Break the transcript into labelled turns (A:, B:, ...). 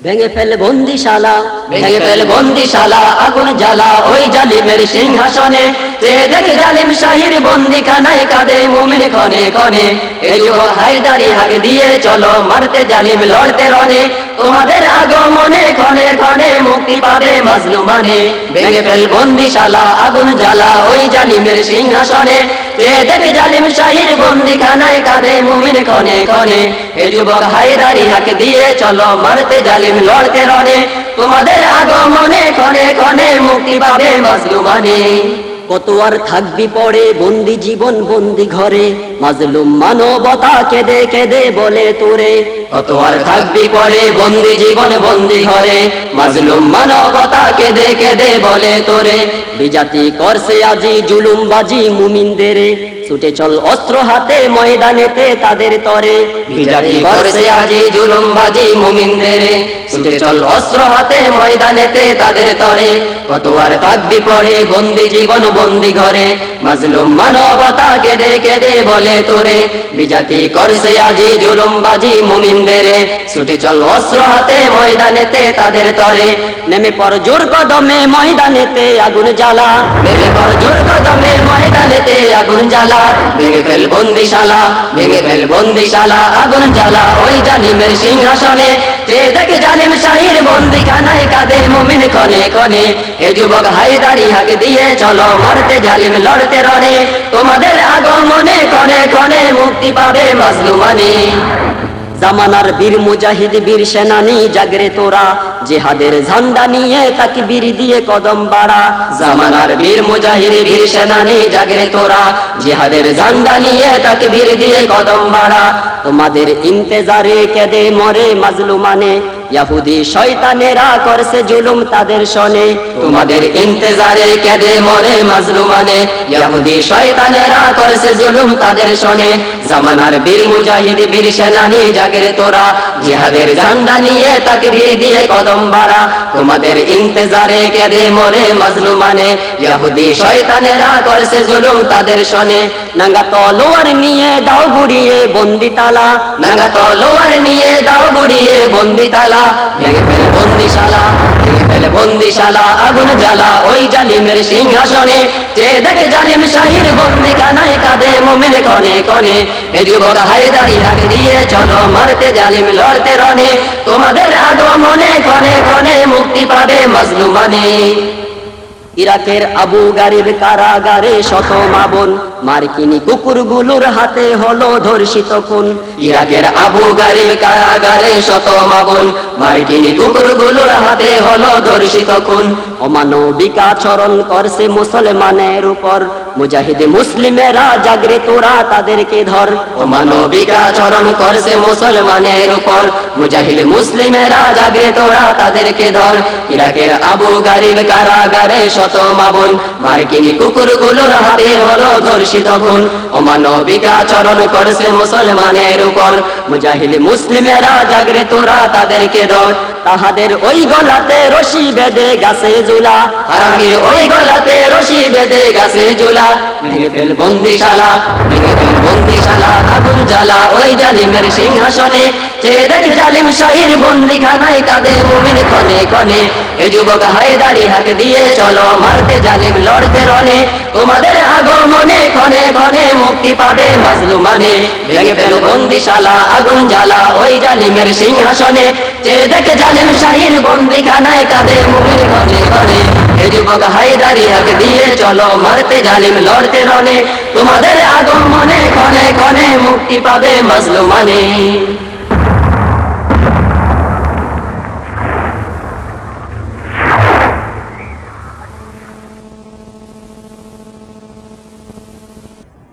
A: ভেঙে ফেল বন্দিশালা ভেঙে ফেল বন্দিশালা আগুন জ্বালা ওই জালিমের সিংহাসনে। তে দেখে জালিম শাহির বন্দি খানায় কাঁদে মুমিন কনে কনে এই হায়দারি হাগ দিয়ে চলো মারতে জালিম লড়তে রনে তোমাদের আগমনে ক্ষণে ক্ষণে মুক্তি পাবে ভেঙে ফেল বন্দিশালা, আগুন জ্বালা ওই জালিমের সিংহাসনে। কনে কনে। মুক্তি পাবে কত আর থাকবি পরে বন্দি জীবন বন্দি ঘরে। মাজলুম মানবতা কেঁদে কেঁদে বলে তোরে। কত আর থাকবি পড়ে বন্দি জীবন বন্দি ঘরে। মাজলুম মানবতা কেঁদে কেঁদে বলে তোরে। বিজাতি করছে আজি জুলুম বাজি মুমিনদের। ছুটে চল অস্ত্র হাতে ময়দানেতে তাদের তরে। বিজাতি করছে আজি জুলুম বাজি মুমিনদের। ছুটে চল অস্ত্র হাতে ময়দানেতে তাদের তরে। কত আর থাকবি পড়ে বন্দি জীবন বন্দি ঘরে। মাজলুম মানবতা কেঁদে কেঁদে বলে তোরে। বিজাতি করছে আজি জুলুম বাজি মুমিনদের। ছুটে চল অস্ত্র হাতে ময়দানেতে তাদের তরে। নেমে পর জোর কদমে ময়দানেতে আগুন জ্বালা। নেমে পর জোর কদমে ময়দানেতে আগুন জ্বালা। ভেঙে ফেল বন্দিশালা, ভেঙে ফেল বন্দিশালা, আগুন জ্বালা। ওই জালিমের সিংহাসনে যে দেখে জালিম শাহির বন্দিখানায় কনে কনে এ যুবক হাক দিয়ে চলো জালিম লড়তে তোমাদের আগমনে কনে কনে মুক্তি পাবে জামানার বীর মুজাহিদ, বীর সেনানি, জাগরে তোরা। জেহাদের ঝান্ডা নিয়ে তাকে বীর দিয়ে কদম বাড়া। জামানার বীর মুজাহিদ, বীর সেনানি, জাগরে তোরা। জেহাদের ঝান্ডা নিয়ে তাকে বীর দিয়ে কদম বাড়া। তোমাদের ইন্তেজারে কেদে মরে মাজলুমানে ইয়াহুদি শয়তানেরা করছে জুলুম তাদের শনে। তোমাদের ইন্তেজারে কেঁদে মরে শয়তানেরা করছে জুলুম তাদের জামানার বীর মুজাহিদ, বীর সেনানি তোরা। জিহাদের ঝান্ডা নিয়ে দিয়ে কদম বাড়া। তোমাদের ইন্তেজারে কেঁদে মরে শয়তানেরা করছে জুলুম তাদের নাঙ্গা তলোয়ার নিয়ে দাও গুড়িয়ে বন্দি তালা নাঙ্গা তলোয়ার নিয়ে গুড়িয়ে বন্দি তালা ভেঙে ফেলে বন্দিশালা, ভেঙে ফেলে বন্দিশালা, আগুন জ্বালা ওই জালিমের সিংহাসনে। যে দেখে জালিম শাহির বন্দিখানায় কাঁদে মোমেন কনে কনে। তোমাদের আগমনে কনে কনে মুক্তি পাবে মাজলুমানে। ইরাকের আবু গারিব কারাগারে শত মাবন, মার্কিনী কুকুরগুলোর হাতে হলো ধর্ষিত খুন। ইরাকের আবু গারিব কারাগারে শত মাবন, মার্কিনী কুকুরগুলোর হাতে হলো ধর্ষিত খুন। অমানবিক আচরণ করছে মুসলমানের উপর। মুজাহিদ মুসলিমেরা জাগরে তোরা তাদেরকে ধর। অমানবিক আচরণ করছে মুসলমানের উপর। মুজাহিদ মুসলিমেরা জাগরে তোরা তাদেরকে ধর। ইরাকের আবু গারিব কারাগারে শত মাবন। মার্কিনী কুকুরগুলোর হাতে হলো ধর্ষিত খুন। অমানবিক আচরণ করছে মুসলমানের উপর। মুজাহিদ মুসলিমেরা জাগরে তোরা তাদেরকে ধর। তাহাদের ওই গলাতে রশি বেঁধে গাছে জুলা হারামির ওই বেঁধে গাছে জুলা ফেল বন্দিশালা, ভেঙে ফেল বন্দিশালা, আগুন জ্বালা ওই জালিমের সিংহাসনে। তাদের কনে কনে মুক্তি পাবে মাজলুমানে। ভেঙে ফেল বন্দিশালা, আগুন জ্বালা ওই জালিমের সিংহাসনে। যে দেখে জালিম শাহির বন্দিখানায় কাঁদে মুমিন কনে কনে এ যুবক হায়দারি হাক দিয়ে চলো মারতে জালিম লড়তে রনে তোমাদের আগমনে কনে কনে মুক্তি পাবে মাজলুমানে